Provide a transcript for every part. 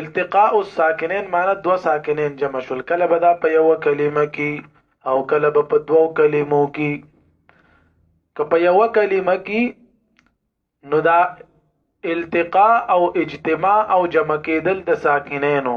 التقاء الساکنین معنی دو ساکنین جمع شول کله به دا په یو کلمه کې او کله به په دوو کلمو کې که په یو کلمه کې نو دا التقاء او اجتماع او جمع کېدل د ساکنینو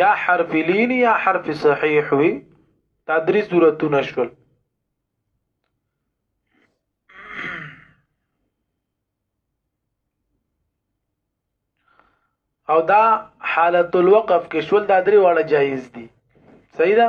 یا حرف لین یا حرف صحیح وي دا درې صورتونه شول او دا حالت الوقف کې شول دا درې واړه جایز دي صحیح ده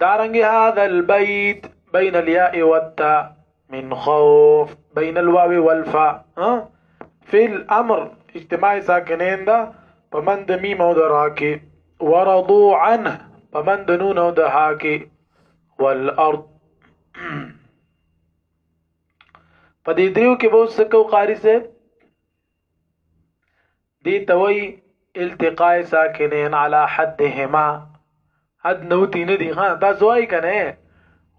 دارنګ هذا البيت بين الياء والتاء من خوف بين الواو والفاء في الامر اجتماع ساکنین دا پمن د میم او د را کې ورضو عنه پمن د نون او د ها کې والارض په دې دریو کې به څه کو قاری صاحب دي ته وایي التقاء ساکنین علی حدهما حد نو تی نه دی ها تاسو وایي کنه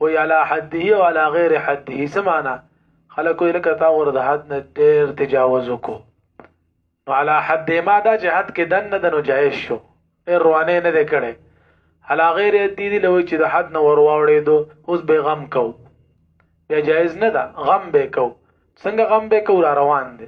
وی علی حده او علی غیر حده سمانا خلکو لکه تا ور د حد نه ډیر تجاوز وکړو نو علی حد ما دا چې حد کې دن نه دنو جایز شو ډیر روانه نه دی کړي علی غیر دې دې لوي چې د حد نه ور واوړې دو اوس به غم کو بیا جایز نه ده غم به کو څنګه غم به کو را روان دي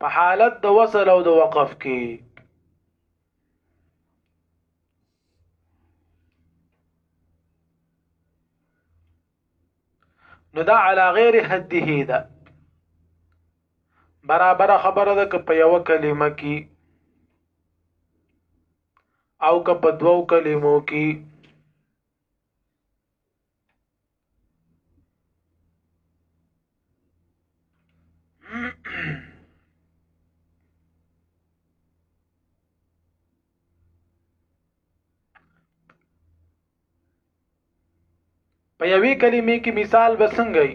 په حالت د وصل او د وقف کې نو دا علا غیر حده ده برابر خبره ده که په یو کلمه کې او که په دوو کلمو کې په یوې کلمې کې مثال به څنګه وي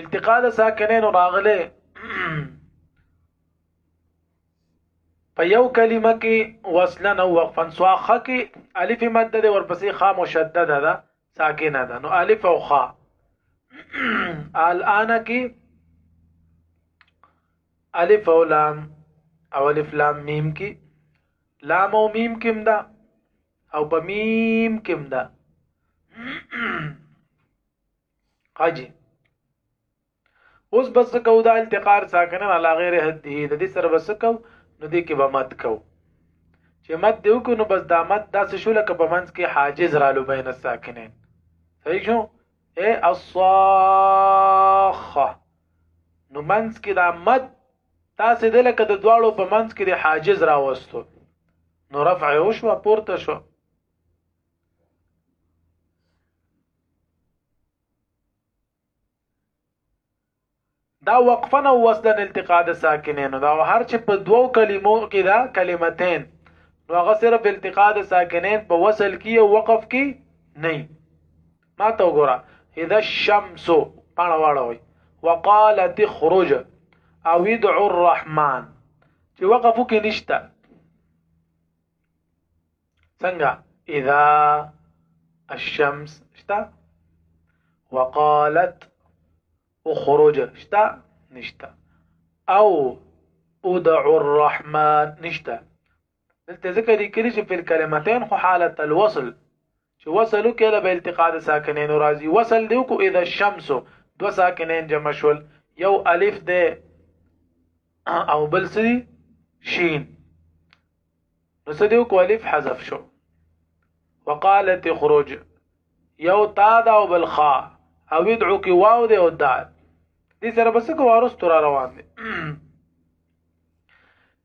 التقاء د ساکنینو راغله په یو کلمه کې وصلن او وقفا سواخه کې الف مد ده ورپسې خا مشدده ده ساکنه ده نو الف او خا الان کې الف او لام او الف لام میم کې لام او میم کې مدا او په میم کې هم ده حاجی اوس بس کو دا التقار ساکنه علا غیر حد دی د دې سره بس کو نو دې کې به مت کو چې مت دیو کو نو بس دا مت داسې شو لکه په منځ کې حاجز رالو بین الساکنین صحیح شو اے الصاخه نو منځ کې دا مت تاسو د لکه د دواړو په منځ کې د حاجز راوستو نو رفع او شو پورته شو دا وقفن او وصلن التقاء د ساکنینو دا هر چې په دوو کلمو کې دا کلمتين نو هغه صرف التقاء د ساکنین په وصل کې او وقف کې نه ما ته وګوره اذا الشمس پاڼه واړوي وقال تخرج او ادعو الرحمن چې وقف کې نشته څنګه اذا الشمس شتا وقالت اخرج شتا نشتا او ادعو الرحمن نشتا دلته ذکر کړي چې په کلمتين خو حالت الوصل چې وصل وکړه به التقاء د ساکنینو راځي وصل دی کو اذا الشمس دو ساکنین جمع شول یو الف دی او بل سری شین نو سدی کو الف حذف شو وقالت اخرج یو تا دا او بل خا او ادعو کی واو دی او دال دې سره بس کو وارث تر روان دي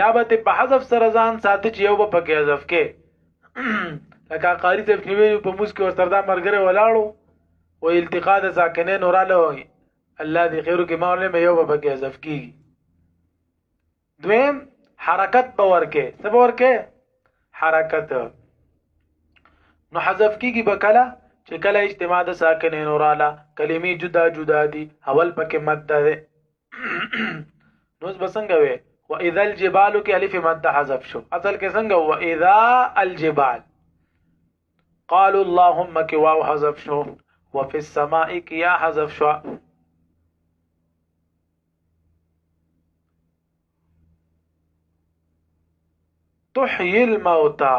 یا به ته په حذف سره ځان ساتي چې یو به پکې حذف کې لکه قاری صاحب چې ویلو په موس کې ورته دا مرګره ولاړو او التقاء د ساکنین وراله وي الله دې خیر کې ماونه مې یو به پکې حذف کی دویم حرکت به ورکه څه به ورکه حرکت نو حذف کیږي به کله چې کله اجتماع د ساکنین وراله کلمې جدا جدا دي اول پکې مد ده نوز بسنګ وي و اذا الجبال کې الف مد حذف شو اصل کې څنګه و اذا الجبال قالوا اللهم کې واو حذف شو وفي السماء کې یا حذف شو تحيي الموتى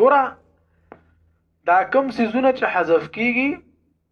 ګوره دا کوم سيزونه چې حذف کیږي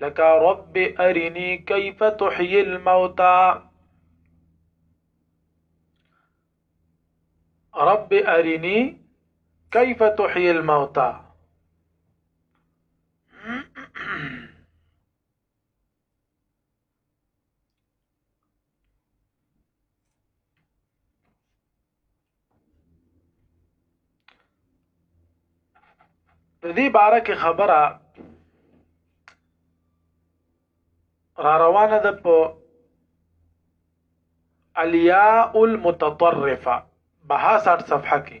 لك رب أرني كيف تحيي الموتى رب أرني كيف تحيي الموتى د دې باره کې خبره را روانه ده په الیاء المتطرفه بها 60 صفحه کې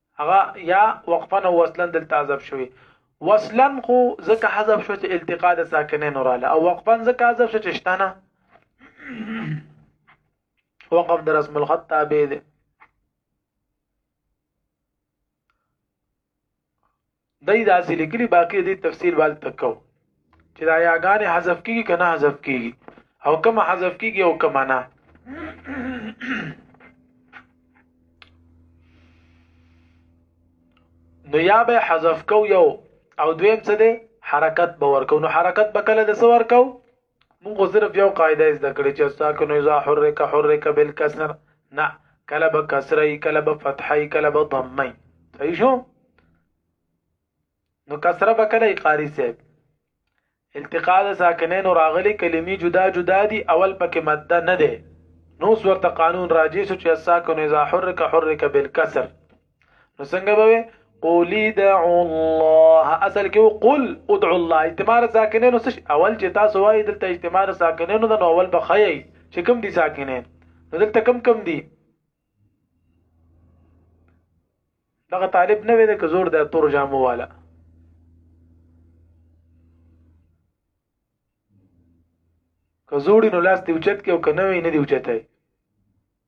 هغه یا وقفا او وصلا دلته حذف شوی وصلا خو ځکه حذف شو چې التقاء د ساکنین وراله او وقفا ځکه حذف شو چې شتنه وقف در اسم الخط تابع دی دای داسې لیکلي باقي دې تفصیل وال تکو چې دا یاګانې حذف کیږي کنه حذف کیږي او کوم حذف کیږي او کوم نه نو یا به حذف کو یو او دویم څه دی حرکت به ورکو نو حرکت به کله د څه ورکو مونږ خو صرف یو قاعده زده کړې چې ساکن اذا حرک حرک بالکسر نه کله به کسره کله به فتحه کله به ضمه صحیح شو نو کسره به کله قاری صاحب التقاء د ساکنین راغلي کلمې جدا جدا دي اول پکې ماده نه ده نو ورته قانون راځي چې ساکن اذا حرک حرک بالکسر نو څنګه به وي قل ادعوا الله اصل کې قل ادعوا الله اجتماع ساکنینو څه اول چې تاسو وایي دلته اجتماع ساکنینو د اول بخایي چې کم دي ساکنین نو دلته کم کم دي دغه طالب نه وي د کزور د تور جامو والا کزوړي نو لاس دی اوچت کې او کنه وي نه دی اوچتای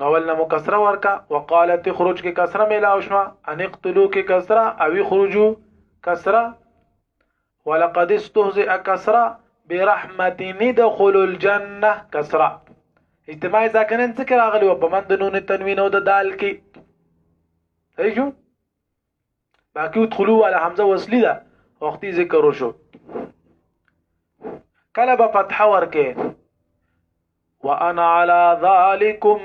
ناول نمو کسره ورکا وقالت خروج کې کسره ملاو شو ان اقتلوا کې کسره او خروجو کسره ولقد استهزئ کسره برحمت ندخل الجنه کسره اجتماع ساکنن څخه راغلی و په من د نون تنوین او د دال کې صحیح شو باقی ادخلوا والا حمزه وصلی ده وختي ذکر وشو کله به فتح ورکه وانا على ذلكم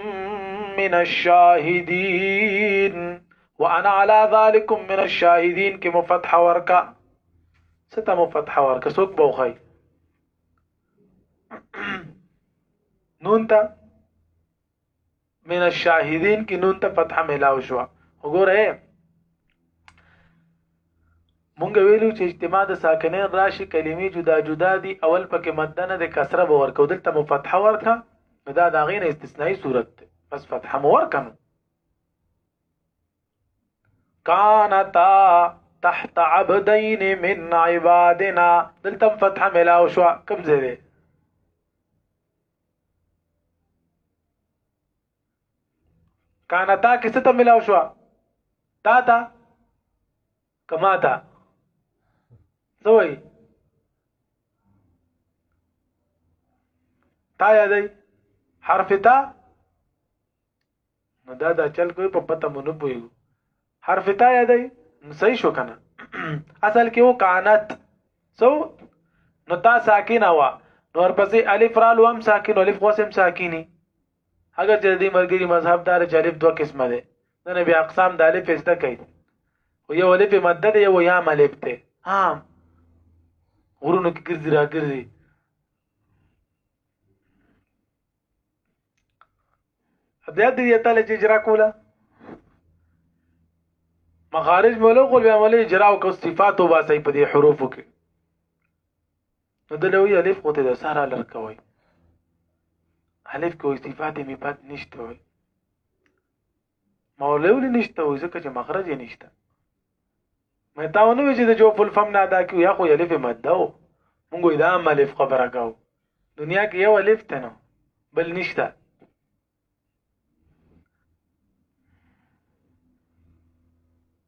من الشاهدين وانا على ذلكم من الشاهدين کې مفتح ورکا ستا مفتح ورکا سوق بوخي نون ته من الشاهدین کې نون ته فتح ملاو شو وګوره مونږ ویلو چې اجتماع د ساکنین راشي کلمې جدا جدا دي اول پکې مدنه د کسره به ورکو دلته مو فتحه ورکه نو دا د غین استثنایی صورت ده بس فتحه مو ورکنو کانتا تحت عبدین من عبادنا دلته فتحه ملاو شو کوم ځای کانه تا کې څه ته ملاو شو تا تا کما تا زوی تا یادای حرف تا نو دا دا چل کوي په پته مونږ پويو حرف تا یادای صحیح شو کنه اصل کې و کانت سو نو تا ساکن وا نو ورپسې الف را لوم ساکن الف قسم ساکینی اگر چې دې مرګري مذهب دار چې الف دوه قسمه ده نه بیا اقسام د الف استه کوي خو یو الف ماده ده یو یا ملف ده ها غرونو کې ګرځي را ګرځي بیا د یې تعالی چې اجرا کوله مخارج مولو خو بیا مولې اجرا او صفات او باسي په دې حروفو کې نو د لوی الف خو ته د سهرا لرکوي الف کوئی صفات می پات نشته وي مولوی ولې نشته وي ځکه چې مخرج یې نشته مې تا ونه وی چې د جو فل فم نه ادا کیو یا خو الف ماده و موږ دا الف خبره کاو دنیا کې یو الف ته نو بل نشته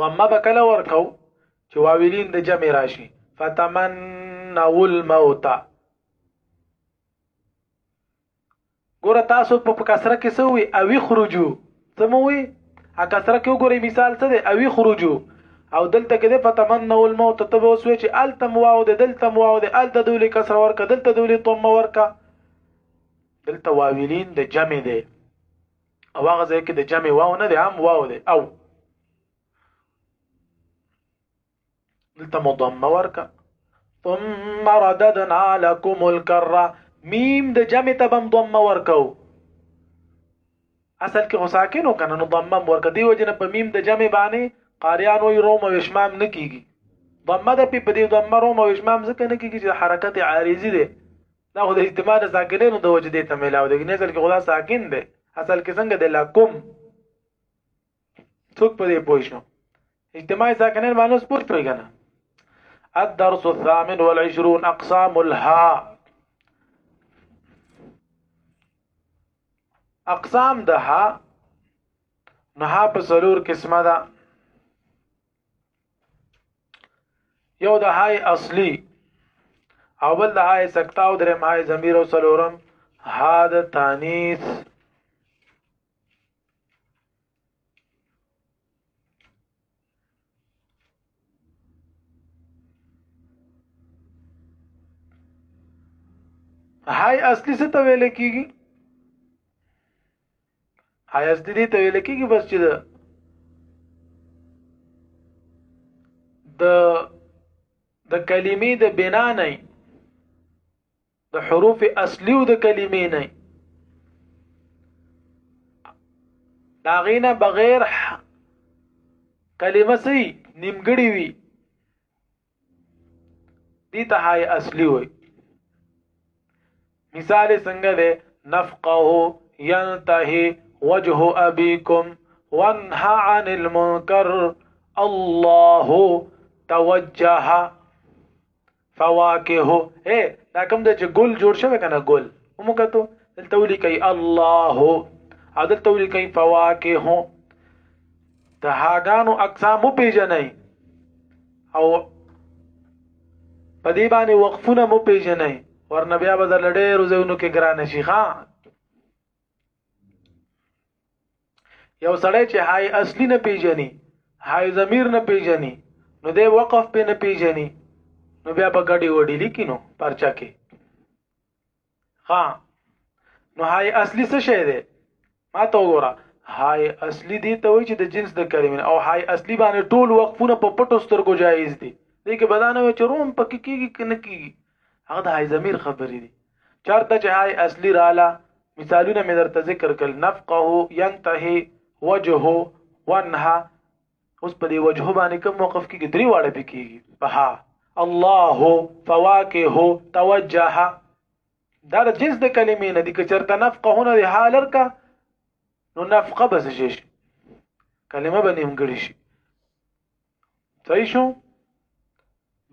ضمه به کله ورکو چې واولین د جمع راشي فتمنوا الموت ګوره تاسو په کسره کې سوي او خروجو سموي ا کسره کې وګورئ مثال څه دی او خروجو او دلته کې د فتمنوا الموت ته به وسوي چې التم واو د دلتم واو د ال د دولي کسر ورکه دلته دولي طم ورکه دلته واویلین د جمع دی او هغه ځای کې د جمع واو نه دی عام واو دی او دلته مضمه ورکا ثم رددنا لكم الكره میم د جمع ته بم ضمه ورکاو اصل کې غساکن وکنه نو ضمه ورکا دی وجنه په میم د جمع باندې قاریان وی روم او اشمام نکیږي ضمه د په دې ضمه روم او اشمام ځکه نکیږي چې حرکت عارضی دی دا خو د اجتماع د ساکنینو د وجې دې ته ملاو دی نه ځل کې خدا ساکن دی اصل کې څنګه د لکم څوک په دې پوه شو اجتماع ساکنین باندې اوس پوه شوي کنه الدرس الثامن والعشرون اقسام الها اقسام د ها نه په سلور قسمه ده یو د های اصلي او بل د های سکتا او درم های ضمیر او سلورم ها د تانیث های اصلي څه ته ویل کیږي آیا ستدي ته ویل کېږي بس چې د د کلمې د بنا نه د حروف اصلي او د کلمې نه دا غینه بغیر کلمه سي نیمګړی وي دي ته هاي اصلي وي مثال څنګه ده نفقه ينتهي وجه ابيكم وانهى عن المنكر الله توجه فواکه اے دا کوم د چې ګل جوړ شوی کنه ګل ومکتو دلته ولیکي الله او دلته ولیکي فواکه د هاګانو اقسام پیژنئ او په دې باندې وقفونه مو پیژنې ورنه بیا به در لړې روزونو کې ګران شي ښا یو سړی چې هاي اصلي نه پیژني هاي ضمیر نه پیژني نو دې وقف په نه پیژني نو بیا په ګډي وډي لیکینو پرچا کې ها نو هاي اصلي څه شی دی ما ته وګوره هاي اصلي دی ته وای چې د جنس د کلمې او هاي اصلي باندې ټول وقفونه په پټو سترګو جایز دي دې کې بدانه وي چې روم پکې کیږي کنه کیږي هغه د هاي ضمیر خبرې دي چرته چې هاي اصلي رااله مثالونه مې درته ذکر کړل نفقه ينتهي وجهه ونها اوس په دې وجه باندې کوم موقف کې درې واړه پکېږي په ها الله فواکه توجه دا د جنس د کلمې نه دي که چرته نفقه هونه د حالر کا نو نفقه بس شي کلمه به نیمګړي شي صحیح شو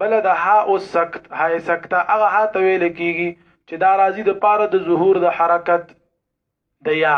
بل د ها او سکت ها سکته هغه ها ته ویل کیږي چې دا راځي د پاره د ظهور د حرکت د یا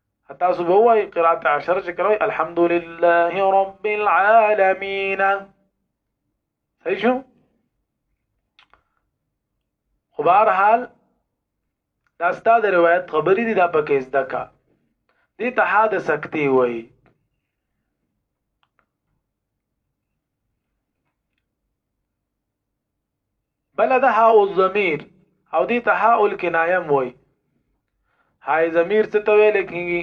تاسو به وایي قرات عشر چې کوي الحمدلله رب العالمین صحیح شو خو بهر حال دا ستاسو روایت خبرې دي دا پکې زده کا دې ته حد سکتی وایي بل ده ها الضمیر او دې ته ها الکنایه وای های ضمیر څه ته ویل کیږي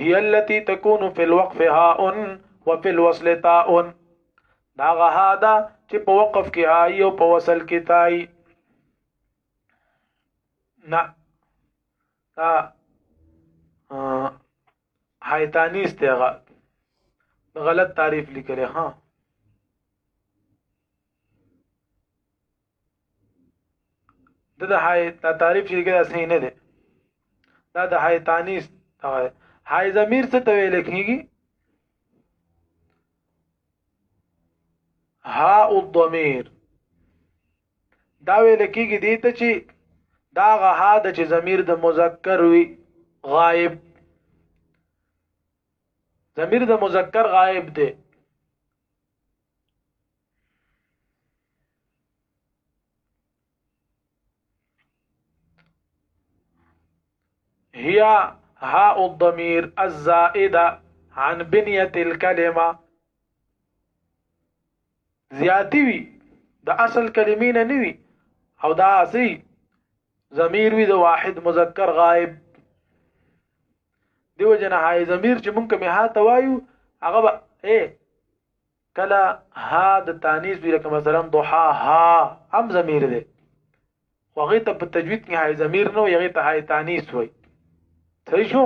هي التي تكون في الوقف هاء وفي الوصل تاء دا غها دا چې په وقف کې ها او په وصل کې تای نه حیتانیس ته غلط تعریف لیکل ها د د حای دا تعریف چې کړه صحیح نه دی دا د حیتانیس هغه حای ضمیر څه ته ویل کیږي ها الضمیر دا ویل کېږي دی ته چې دا غها د چې ضمیر د مذکر وي غائب ضمیر د مذکر غائب دی هي هاء الضمير الزائده عن بنيه الكلمه زیاتی وي د اصل کلمې نه نوي او دا اسی ضمیر وي د واحد مذکر غائب دیو جن هاي ضمیر چې مونږ کومه ها توایو هغه به اے کلا ها د تانیث وی لکه مثلا ضحا ها ام ضمیر دی خو هغه ته په تجوید کې هاي ضمیر نه وي هغه ته هاي تانیث وي صحیح شو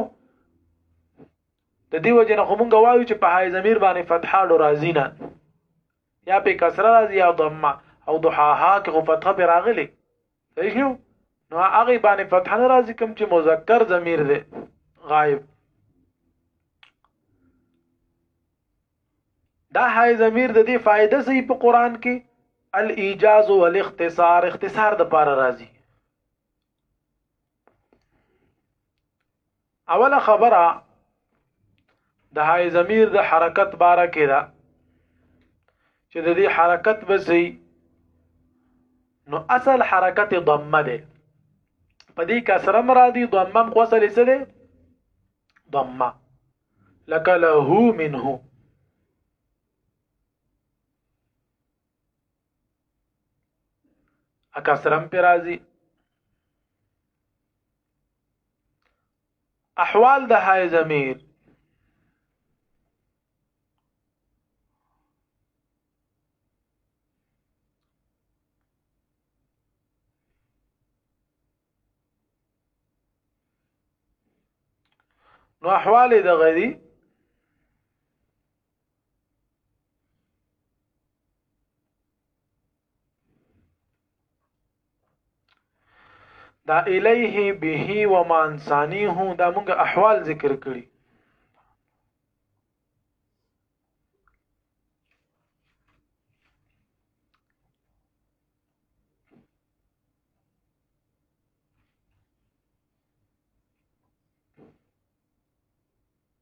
د دې وجه نه خو مونږ وایو چې په حای ضمیر باندې فتحه ډو راځي نه یا په کسره راځي یا ضمه او ضحاها کې خو فتحه پر راغلي صحیح شو نو هغه باندې فتح نه راځي کوم چې مذکر ضمیر دی غائب دا حای ضمیر د دې فائدہ سي په قران کې الايجاز والاختصار اختصار د پاره راځي اوله خبره د های ضمیر د حرکت باره کې ده چې د دې حرکت بسې نو اصل حرکت ضمه ده په دې کسره مرادي ضمه قوسل څه ده ضمه لك له منه اکثرم پر راځي احوال د های ضمیر نو احوال د غدي دا الیه به و مان ثانیه دا موږ احوال ذکر کړی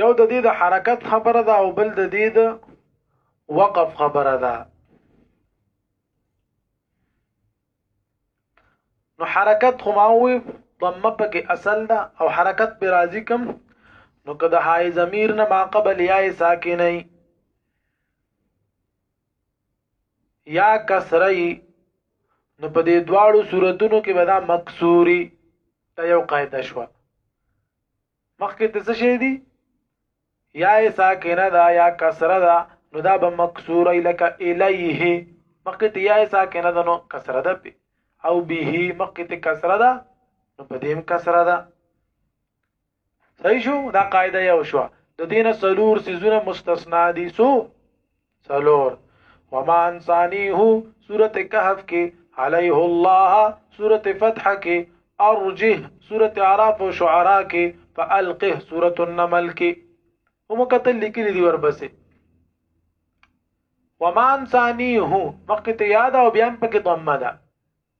یو د دې د حرکت خبره ده او بل د دې د وقف خبره ده نو حرکت خو ما وي ضمه پکې اصل ده او حرکت به راضی کم نو که د حای ضمیر نه ما قبل یا ساکنه یا کسری نو په دې دواړو صورتونو کې به دا مکسوري دا یو قاعده شو مخکې د څه شي دي یا ساکنه دا یا کسره دا نو دا به مکسوره لکه الیه مخکې ته یا ساکنه دا نو کسره ده او به مخکې ته کسره ده نو په دې هم کسره ده صحیح شو دا قاعده یو شو د دینه سلور سيزونه مستثنا دي سو سلور وما انسانیه سوره کهف کې علیه الله سوره فتح کې ارجه سوره اعراف او شعراء کې فالقه سوره النمل کې هم کتل لیکلي دي ورپسې وما انسانیه مخکې ته یاد او بیان پکې ضمه ده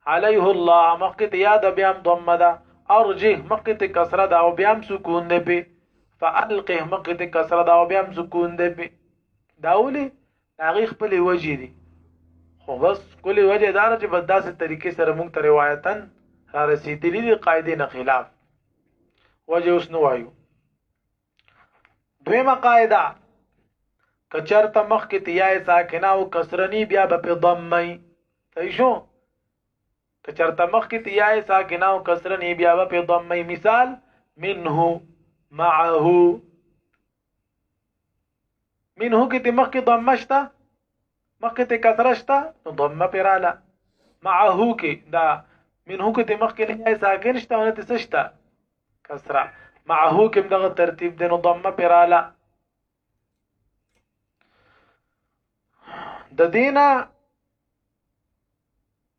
عليه الله مخکې ته یاد بیا هم ضمه ده ارجه مخکې ته کسره ده او بیا هم سکون دی پې فالقه مخکې ته کسره ده او بیا هم سکون دی پې دا ولې هغې خپلې وجې دي خو بس کلې وجه دار چې بس داسې طریقې سره مونږ ته روایتاً را رسېدلي دي قاعدې نه خلاف وجه اوس نه وایو دویمه قاعده کچرته مخ کې تیای ساکنه او کسرنی بیا به په ضمه صحیح شو کچرته مخ کې تیای ساکنه او کسرنی بیا به په ضمه مثال منه معه منه کې ته مخ کې ضمه شته مخکې ته کسره شته نو ضمه پراله معه کې دا منه کې ته مخکې نه ساکن شته او نه ته شته کسره معه کې دغه ترتیب د نو ضمه پراله د دینه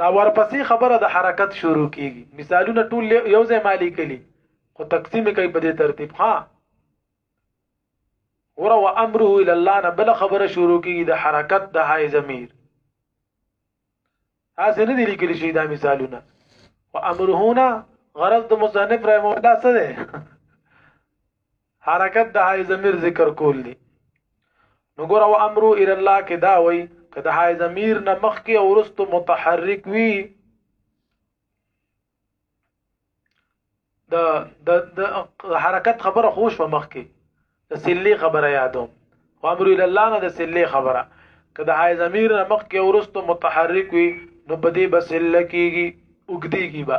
دا ورپسې خبره د حرکت شروع کیږي مثالونه ټول یو ځای مالی کلی خو تقسیم کوي په دې ترتیب ها ور او امره الى الله نه بل خبره شروع کیږي د حرکت د هاي ضمیر هاذ نه دي لیکل شي دا مثالونه وامرهونه غرض د مصنف رحم الله سره حرکت د حای ضمیر ذکر کول دي نو ګور او امر الى الله کې دا وای که د حای ضمیر نه مخ کې او رستو متحرک وي د د حرکت خبره خوش په مخ کې د سلی خبره یادو امر الى الله نه د سلی خبره که د حای ضمیر نه مخ کې او رستو متحرک وي نو په دې بسل کېږي وګديږي با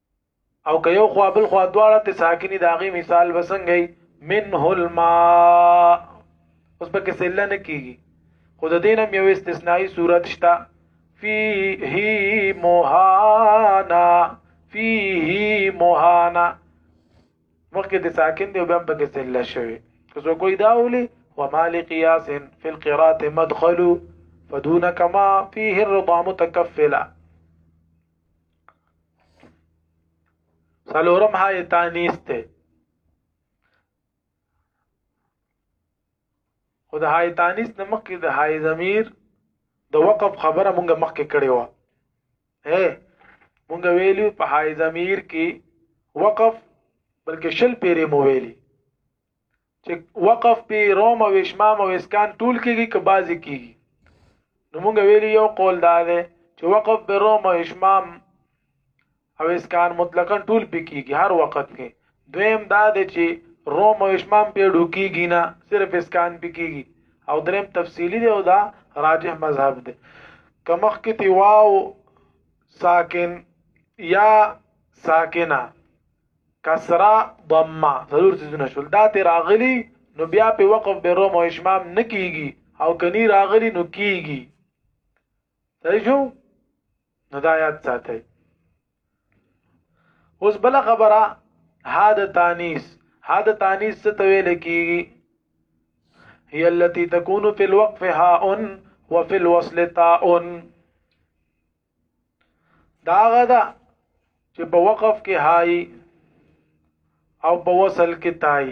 او که یو خوا بل خوا دواړه ته ساکنی دا غي مثال وسنګي منه الماء اوس به کې سله نه کیږي خود دینم یو استثنایی صورت شتا فيه مهانا فيه مهانا مخکې د ساکن دی بیا په کې سله شوی که څو کوئی دا ولي ومال قياس في القراءه مدخل فدون كما فيه الرضا متكفلا سلورم های تانیس ته خو د های تانیس نه مخکې د های ضمیر د وقف خبره مونږه مخکې کړې و هه مونږ ویلو په های ضمیر کې وقف بلکې شل پیری مو ویلی چې وقف په روم او شمام او اسکان ټول کېږي که بازي کېږي نو موږ ویلي یو قول دا دی چې وقف په روم او شمام او اسکان مطلقاً ټول پې کېږي هر وخت کې دویم دا دی چې روم او شمام پې ډوکېږي نه صرف اسکان پې کېږي او دریم تفصیلی دی او دا راجح مذهب دی کمخ کې تی واو ساکن یا ساکنه کسره ضمه ضرور څیزونه شول دا ته راغلی نو بیا په وقف به روم او اشمام نه کیږي او کني راغلی نو کیږي صحیح شو نو دا یاد ساتئ اوس بل خبره هاده تانیس هاده تانیس څه ته ویل کیږي هي التي تكون في الوقف هاء وفي الوصل تاء دا غدا چې په وقف کې هاي او په وصل کې تای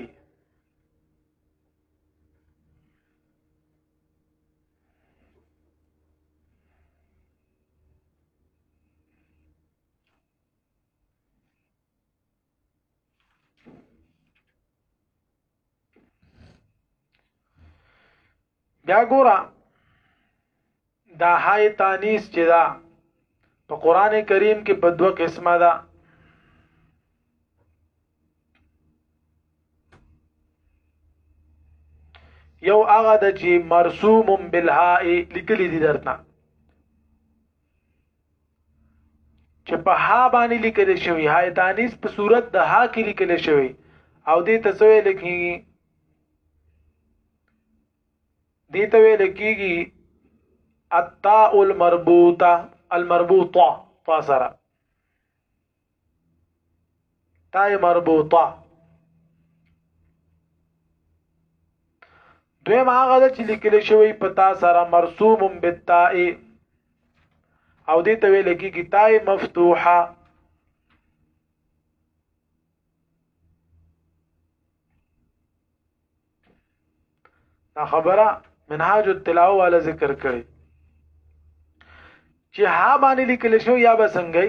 بیا ګوره دا های تانیس چې دا په قران کریم کې په دوه قسمه ده یو هغه د چې مرسوم بالهاء لیکلي دي درته چې په ها باندې لیکل شوی های تانیس په صورت د ها کې لیکل شوی او دې ته څه ویل کیږي دې ته ویل کیږي التاء المربوطه المربوطه طاسره تای مربوطه دویم هغه د چې لیکل شوی په تا سره مرسوم بالتاء او دې ته ویل کېږي تای مفتوحه دا خبره منهاج التلاوه والا ذکر کړي چې ها باندې لیکل شو یا به څنګه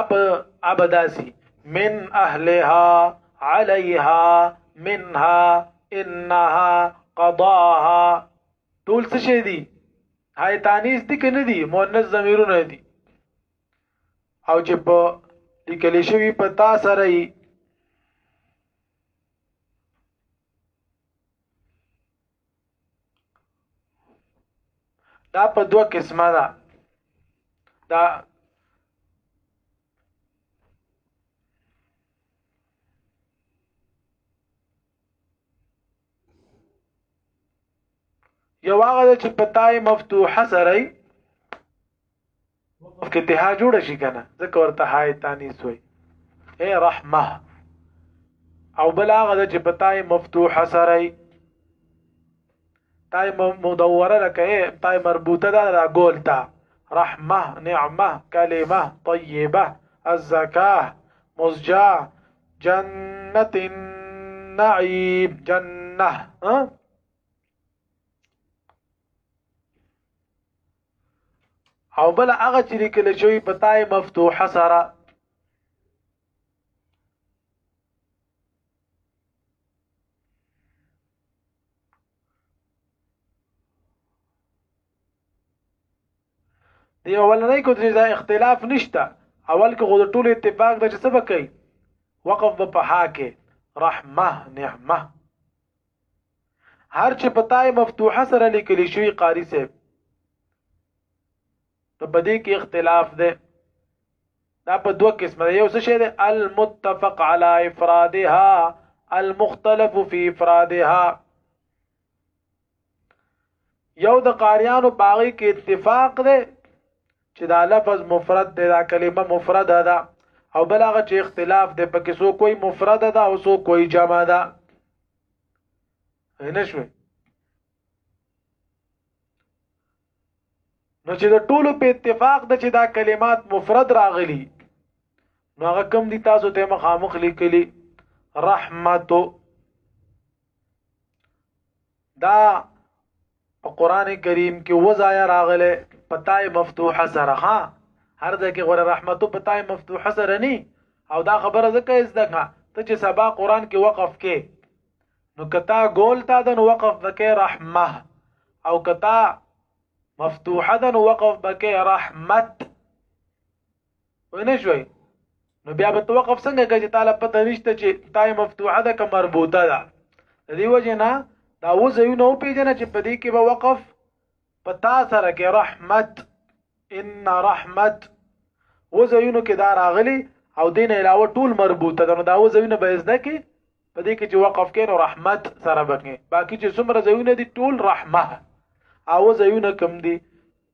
اپ ابداسي من اهلها عليها منها انها قضاها ټول څه شي دي هاي تانیس دي کنه دي مؤنث ضمیرونه دي او چې په لیکل شوی په تا سره یې دا په دوه قسمه ده دا یو هغه چې پتاي مفتوحه سره کې ته جوړ شي کنه ځکه ورته هاي تاني سوی اے رحمه او بل هغه د چې پتاي مفتوح سره تای مدوره لکه تای مربوطه ده دا ګول تا رحمه نعمه کلمه طیبه الزکاه مزجا جنت النعیم جنه او بل هغه چې لیکل شوی په تای مفتوح سره دی اولنې کو درې دا اختلاف نشته اول کې غو ټول اتفاق د څه بکې وقف په حاکه رحمه نعمه هر چې په تای مفتوحه سره لیکل شوی قاری صاحب نو په دې کې اختلاف ده دا په دوه قسمه یو څه شه ده المتفق علی افرادها المختلف فی افرادها یو د قاریانو باغی کې اتفاق ده چې دا لفظ مفرد ده دا کلمه مفرده ده او بلغه چې اختلاف ده پکې سو کوئی مفرده ده او سو کوئی جمع ده نه شوي نو چې د ټولو په اتفاق د چې دا کلمات مفرد راغلي نو هغه کم دي تاسو ته مخامخ لیکلي رحمت دا په قران کریم کې وځای راغله پتاي مفتوحه سره ها هر ځکه غره رحمتو پتاي مفتوحه سره ني او دا خبره ځکه از دغه ته چې سبا قران کې وقف کې نو کتا ګول تا دن وقف بکې رحمه او کتا مفتوحه دن وقف بکې رحمت وای نه شوي نو بیا به توقف څنګه کوي چې تعالی پته نشته چې تای مفتوحه ده که مربوطه ده د دې وجه نه دا و ځایونه وپېژنه چې په دې کې به وقف په تا سره کې رحمت ان رحمت و ځایونو کې دا راغلي او دین علاوه ټول مربوطه ده نو دا و ځایونه به زده کې په دې کې چې وقف کې نو رحمت سره بکې باقي چې څومره ځایونه دي ټول رحمه او ځایونه کم دي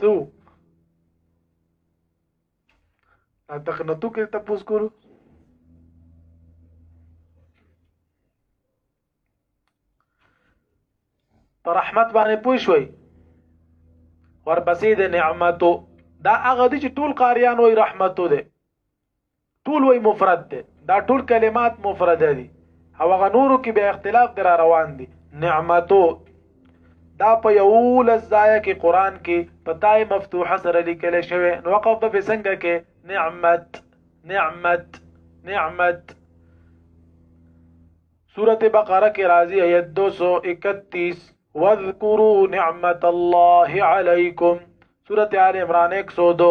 څو دا تقنتو کې تاسو کولو پر رحمت باندې پوي شوي ورپسې د نعمتو دا هغه دي چې ټول قاریان وي رحمتو ده ټول وای مفرد ده دا ټول کلمات مفرد دي او هغه نورو کې بیا اختلاف درا روان دي نعمتو دا په یو لزایا کې قران کې پتاي مفتوحه سره لیکل شوی نو وقف به څنګه کې نعمت نعمت نعمت سورة بقره کې راځي آیت 231 واذکروا نعمت الله علیکم سورة آل عمران 102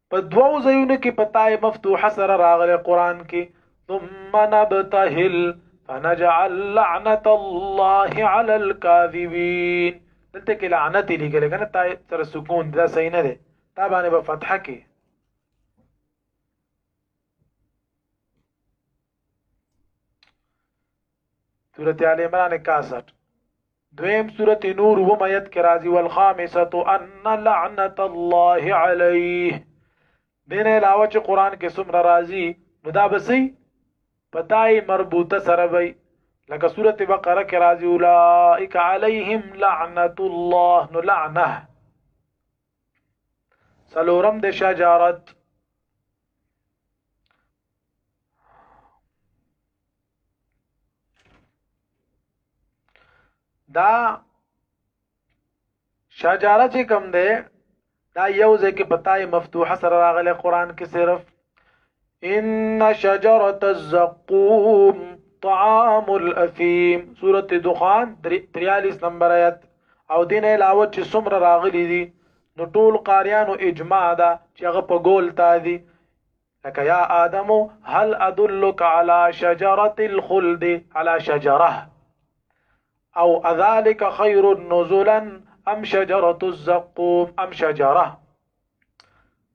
په دوو ځایونو کې په تای مفتوحه سره راغلی قران کې ثم نبتهل فنجعل لعنت الله على الكاذبين دلته کې لعنت لګل کنه تای سره سکون دا صحیح نه دی تا باندې په فتحه کې سورت آل عمران 61 دویم سورت نور و میت کې راځي والخامسه ان لعنت الله علیه دین علاوه چې قران کې څومره راځي نو دا بسې پتاي مربوطه سره وي لکه سورت بقره کې راځي اولائک علیهم لعنت الله نو لعنه سلورم د شجارت دا شجاره چې کم ده دا یو ځکه پتاي مفتوحه سره راغله قران کې صرف ان شجره الزقوم طعام الاثیم سوره دخان 43 نمبر آیت او دین علاوه چې څومره راغلي دي نو ټول قاریانو اجماع ده چې هغه په ګول تا دي لکه یا آدم هل ادلک علی شجره الخلد علی شجره او اذالک خیر نزلا ام شجره الزقوم ام شجره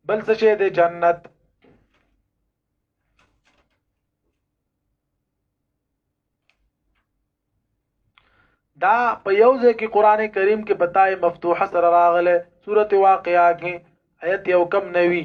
بل څه چې د جنت دا په یو ځای کې قران کریم کې پتاي مفتوحه سره راغله سورته واقعا کې آیت یو کم نوي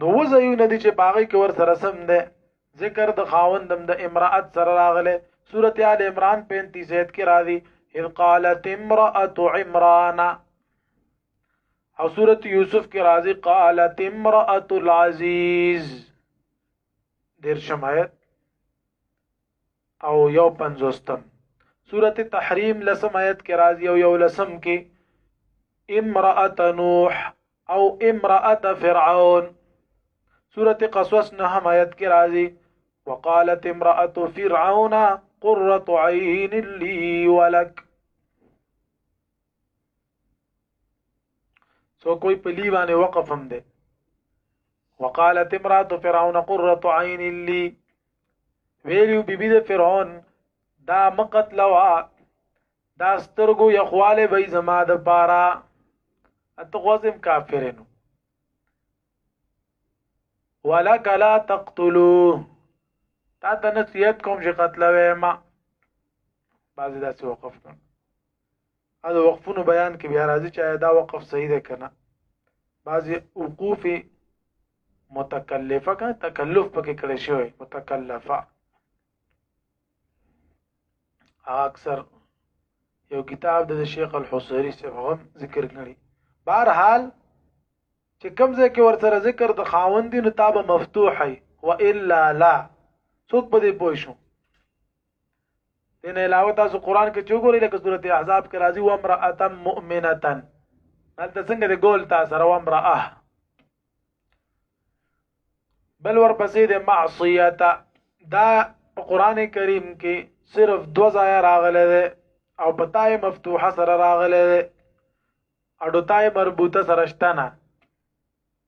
نو وځيونه دي چې باغی کې ور سره سم ده ذکر د خاوندم د امرأت سره راغله سورته ال عمران 35 ایت کې راځي اذ قالت امرأة عمران او سورته یوسف کې راځي قالت امرأة العزیز دیر شمایت او یو پنځوستم سورت تحریم لسم آیت کې راځي او یو لسم کې امرأت نوح او امرأت فرعون سورت قصص نهم آیت کې راځي وقالت امرأة فرعون قرة عين لي ولك سو کوئی په لی باندې وقف هم ده وقالت امرأة فرعون قرة عين لي ویلو بیبي د فرعون دا مقتل وا دا سترګو یخواله به زما د پاره اته غوزم کافرینو ولک لا تقتلوا تا ته نصیحت کوم چې قتلوي ما بعضی داسې وقف کړ دا وقفونو بیان کې بیا راځي چې دا وقف صحیح ده کنه بعضی وقوف متکلفه کنه تکلف پکې کړی شوی متکلفه اکثر یو کتاب د شیخ الحصری څخه هم ذکر کړی بهر حال چې کوم ځای کې ورته ذکر د خاوندینو تابه مفتوح وي والا لا څوک به دې پوه شو دین علاوه تاسو قران کې چوغوري لکه سورته احزاب کې راځي و امراه مؤمنه هلته څنګه د ګول تاسو سره و امراه بل ورپسې د معصیه دا په قران کریم کې صرف دو ځای راغله ده او پتاي مفتوحه سره راغله ده اډو تای مربوطه سره شتنه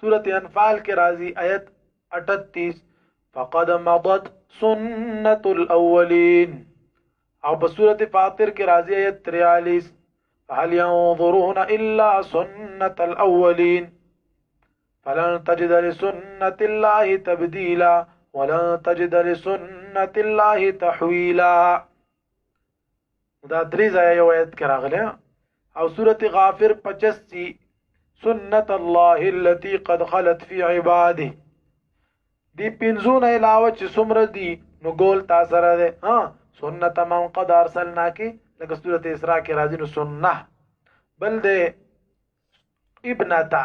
سورت انفال کې راځي آیت 38 فقد مضت سنة الأولين او بسورة فاطر کې راځي 43 فهل ينظرون الا سنة الأولين فلن تجد لسنة الله تبديلا ولن تجد لسنة الله تحويلا دا درې ځای یو آیت کې راغله او سورته غافر 85 سنت الله التي قد خلت في عباده دی پنځونه علاوه چې څومره دي نو ګول تا سره ده ها سنت من قد ارسلنا کې لکه سورته اسراء کې راځي نو سنت بل ده ابنتا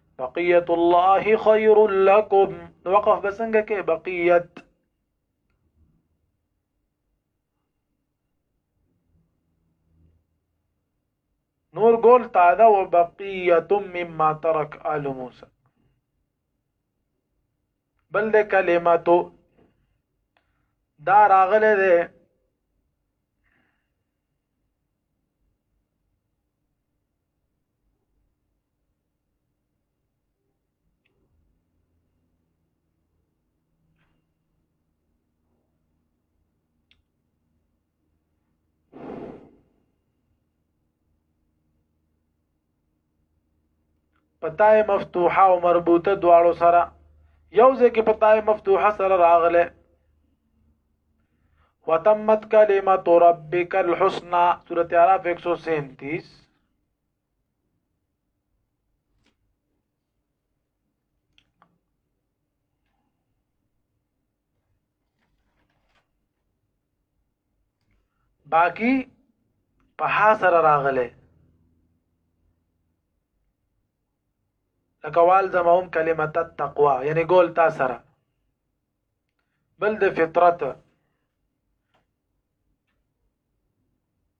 بقيه الله خير لكم وقف بسنګه کې بقيه نور قول تعالى وبقية مما ترك آل موسى بل ده كلمة دا راغل ده پتاي مفتوحه او مربوطه دواړو سره یو ځکه پتاي مفتوحه سره راغله وتمت کلمت ربک الحسنا سورۃ اعراف 137 باقی په ها سره راغله لکه والزمهم کلمه التقوا یعنی ګول تا سره بل د فطرت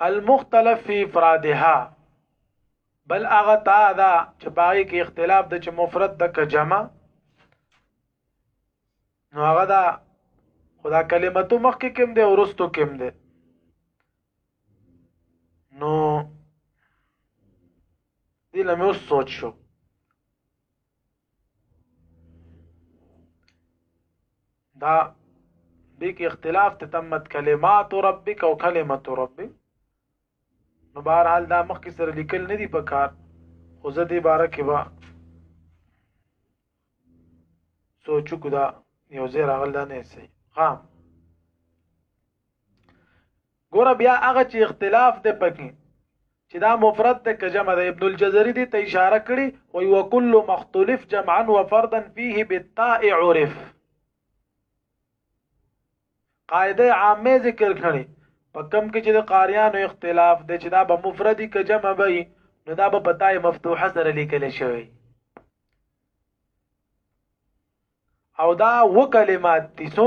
المختلف فی افرادها بل هغه تا دا چې باغی کې اختلاف د چې مفرد د کجمه نو هغه دا خدا کلمتو مخکې کوم دی ورستو کوم دی نو دې له مې اوس سوچ شو دا دې کې اختلاف ته تمت کلمات ربک او کلمت ربک نو بهر حال دا مخکې سره لیکل نه دی پکار خو زه دې باره کې به سوچو کو دا یو ځای راغل دا نه سي ها ګوره بیا هغه چې اختلاف ده پکې چې دا مفرد ده که جمع ده ابن الجزري دې ته اشاره کړي او یو کل مختلف جمعا وفردا فيه بالطاء عرف قاعده عامه ذکر کړي په کم کې چې د قاریانو اختلاف دی چې دا به مفردی که جمع وي نو دا به پتاي مفتوحه سره لیکل شوی او دا و کلمات دي سو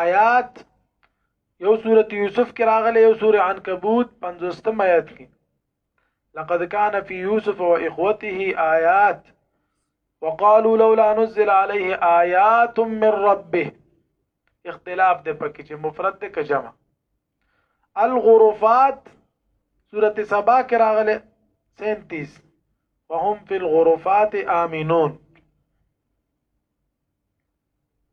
آیات یو سورۃ یوسف کې راغلی یو سورۃ عنکبوت 50 آیات کې لقد كان في يوسف واخوته آيات وقالوا لولا نزل عليه آيات من ربه اختلاف د پکې چې مفرد د کجمه الغرفات سورۃ سبا کې راغله 37 وهم فی الغرفات آمنون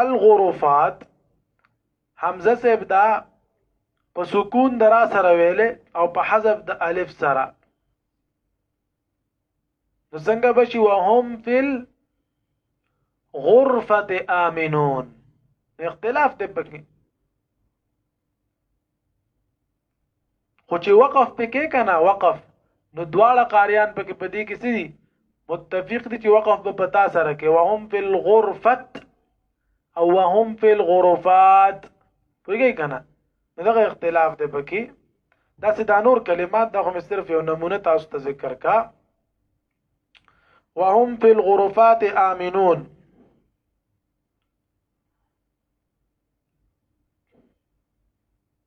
الغرفات حمزه صاحب دا په سکون درا سره ویلې او په حذف د الف سره نو څنګه بشي وهم فل غرفه امنون اختلاف دی پکې خو چې وقف پکې کنه وقف نو دواړه قاریان پکې پدې کې سړي متفق دي چې وقف به پتا سره کې وهم فی الغرفت او وهم فی الغرفات پوهیږئ کنه دغه اختلاف دی پکې دا سه دا نور کلمات دا هم صرف یو نمونه تاسو ته ذکر کا وهم فی الغرفات آمنون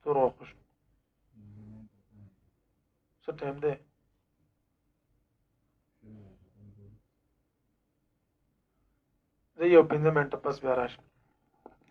ته روغ شو څه ټایم دی زه یو پنځه منټه پس بیا راشم